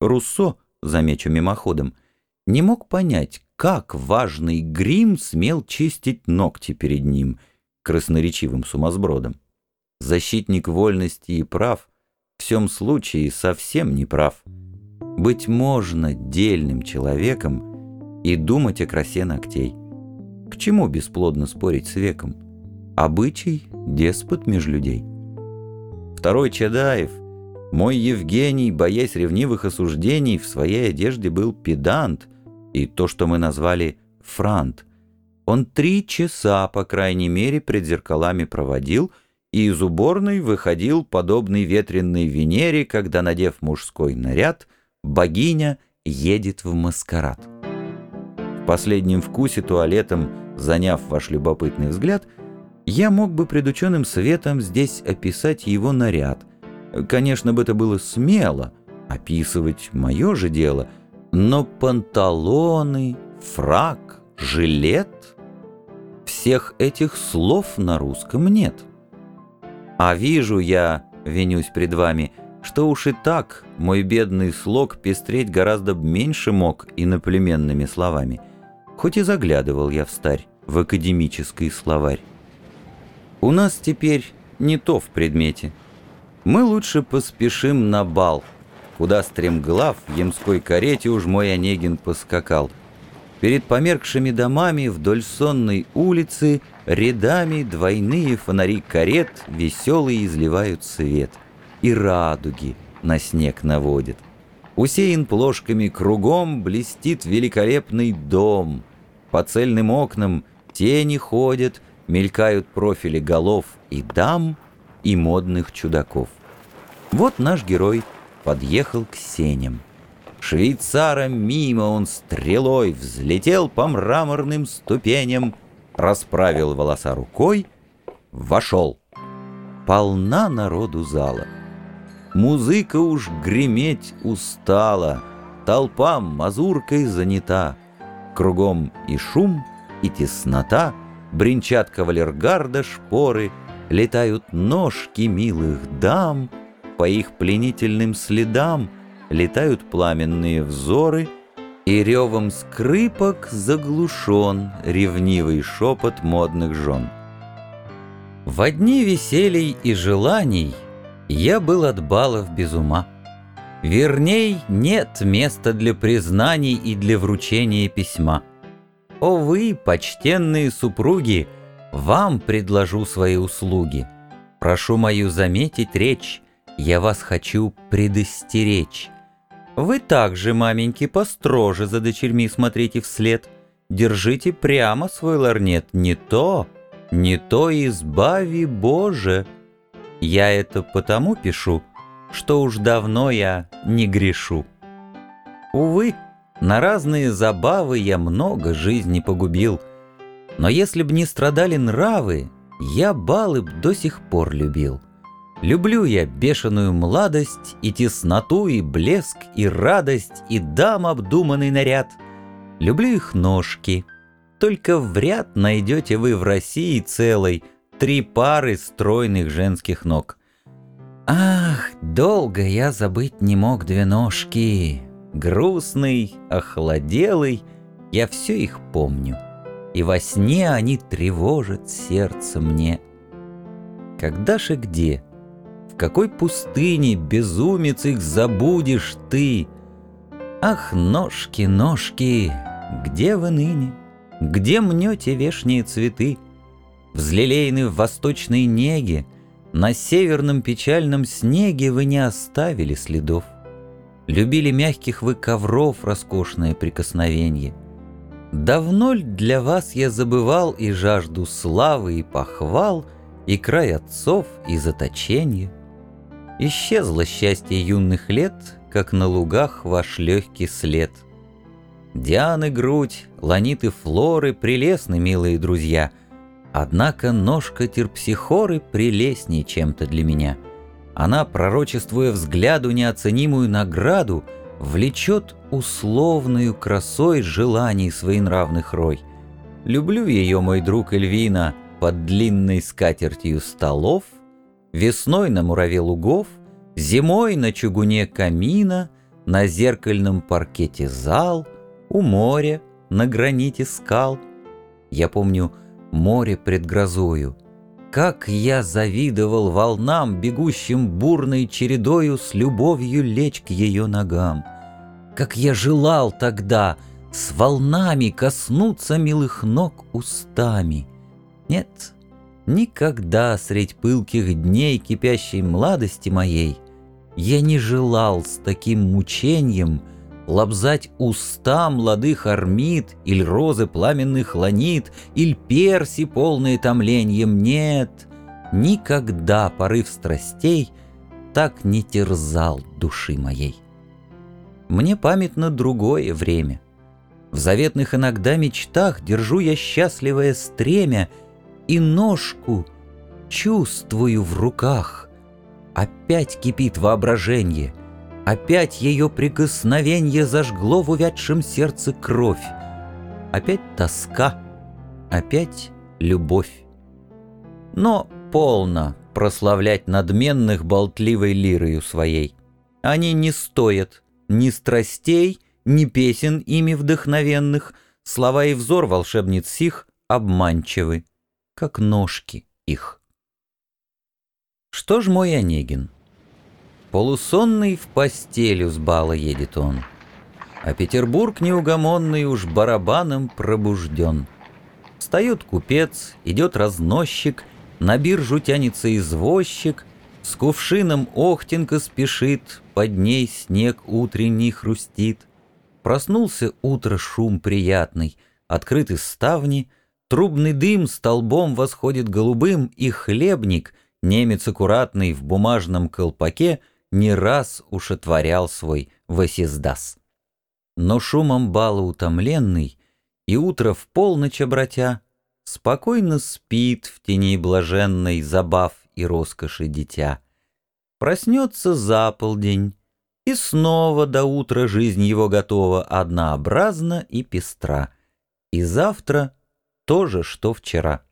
Руссо, замечу мимоходом, не мог понять, как важный грим смел чистить ногти перед ним, красноречивым сумасбродом. Защитник вольности и прав в всем случае совсем не прав. Быть можно дельным человеком и думать о красе ногтей. К чему бесплодно спорить с веком? Обычай — деспот меж людей. Второй Чадаев, мой Евгений, боясь ревнивых осуждений, в своей одежде был педант, и то, что мы назвали франт. Он три часа, по крайней мере, пред зеркалами проводил, и из уборной выходил подобный ветренной Венере, когда, надев мужской наряд, богиня едет в маскарад. В последнем вкусе туалетом, заняв ваш любопытный взгляд, я мог бы пред ученым светом здесь описать его наряд. Конечно бы это было смело, описывать мое же дело, но панталоны, фрак, жилет — всех этих слов на русском нет. А вижу я, винюсь пред вами, что уж и так мой бедный слог пестреть гораздо меньше мог иноплеменными словами, хоть и заглядывал я в старь, в академический словарь. У нас теперь не то в предмете. Мы лучше поспешим на бал, куда стремглав в ямской карете уж мой Онегин поскакал. Перед померкшими домами вдоль сонной улицы рядами двойные фонари карет веселые изливают свет, и радуги на снег наводят. Усеян плошками кругом блестит великолепный дом. По цельным окнам тени ходят, мелькают профили голов и дам, и модных чудаков. Вот наш герой подъехал к сеням. Швейцаром мимо он стрелой взлетел по мраморным ступеням, расправил волоса рукой, вошел. Полна народу зала. Музыка уж греметь устала, толпа мазуркой занята. Кругом и шум, и теснота — Бринчат кавалергарда шпоры, Летают ножки милых дам, По их пленительным следам Летают пламенные взоры, И ревом скрипок заглушен Ревнивый шепот модных жен. В дни веселий и желаний Я был от балов без ума. Верней, нет места для признаний И для вручения письма. О вы, почтенные супруги, вам предложу свои услуги. Прошу мою заметить речь, я вас хочу предостеречь. Вы также, маменьки, построже за дочерьми смотрите вслед. Держите прямо свой ларнет, не то, не то избави Боже. Я это потому пишу, что уж давно я не грешу. Увы, на разные забавы я много жизни погубил. Но если б не страдали нравы, я балы б до сих пор любил. Люблю я бешеную младость и тесноту, и блеск, и радость, и дам обдуманный наряд. Люблю их ножки. Только в ряд найдете вы в России целой три пары стройных женских ног. Ах, долго я забыть не мог две ножки, Грустный, охладелый, я все их помню, И во сне они тревожат сердце мне. Когда же где? В какой пустыне, безумец, их забудешь ты? Ах, ножки, ножки, где вы ныне? Где мнете вешние цветы? Взлелеены в восточной неге, На северном печальном снеге Вы не оставили следов. Любили мягких вы ковров роскошное прикосновенье. Давно ль для вас я забывал и жажду славы и похвал, и край отцов, и заточенье? Исчезло счастье юных лет, как на лугах ваш легкий след. Дианы грудь, ланиты флоры прелестны, милые друзья, однако ножка терпсихоры прелестнее чем-то для меня — она, пророчествуя взгляду неоценимую награду, влечет условную красой желаний своенравных рой. Люблю ее, мой друг Эльвина, под длинной скатертью столов, весной на мураве лугов, зимой на чугуне камина, На зеркальном паркете зал, у моря, на граните скал. Я помню море пред грозою. Как я завидовал волнам, бегущим бурной чередою с любовью лечь к ее ногам. Как я желал тогда с волнами коснуться милых ног устами. Нет, никогда средь пылких дней кипящей младости моей я не желал с таким мучением лобзать уста младых армид, или розы пламенных ланит, или перси, полные томлением. Нет, никогда порыв страстей так не терзал души моей. Мне памятно другое время. В заветных иногда мечтах держу я счастливое стремя и ножку чувствую в руках. Опять кипит воображение, опять ее прикосновение зажгло в увядшем сердце кровь. Опять тоска, опять любовь. Но полно прославлять надменных болтливой лирою своей. Они не стоят ни страстей, ни песен ими вдохновенных, слова и взор волшебниц сих обманчивы, как ножки их. Что ж мой Онегин? Полусонный в постелю с бала едет он, А Петербург неугомонный уж барабаном пробужден. Встает купец, идет разносчик, На биржу тянется извозчик, С кувшином охтенка спешит, под ней снег утренний хрустит. Проснулся утро шум приятный, открыты ставни, Трубный дым столбом восходит голубым, И хлебник, немец аккуратный в бумажном колпаке, Не раз уж отворял свой восиздас. Но шумом бала утомленный, И утро в полночь обратя, Спокойно спит в тени блаженной Забав и роскоши дитя. Проснется за полдень, и снова до утра жизнь его готова, однообразна и пестра. И завтра то же, что вчера.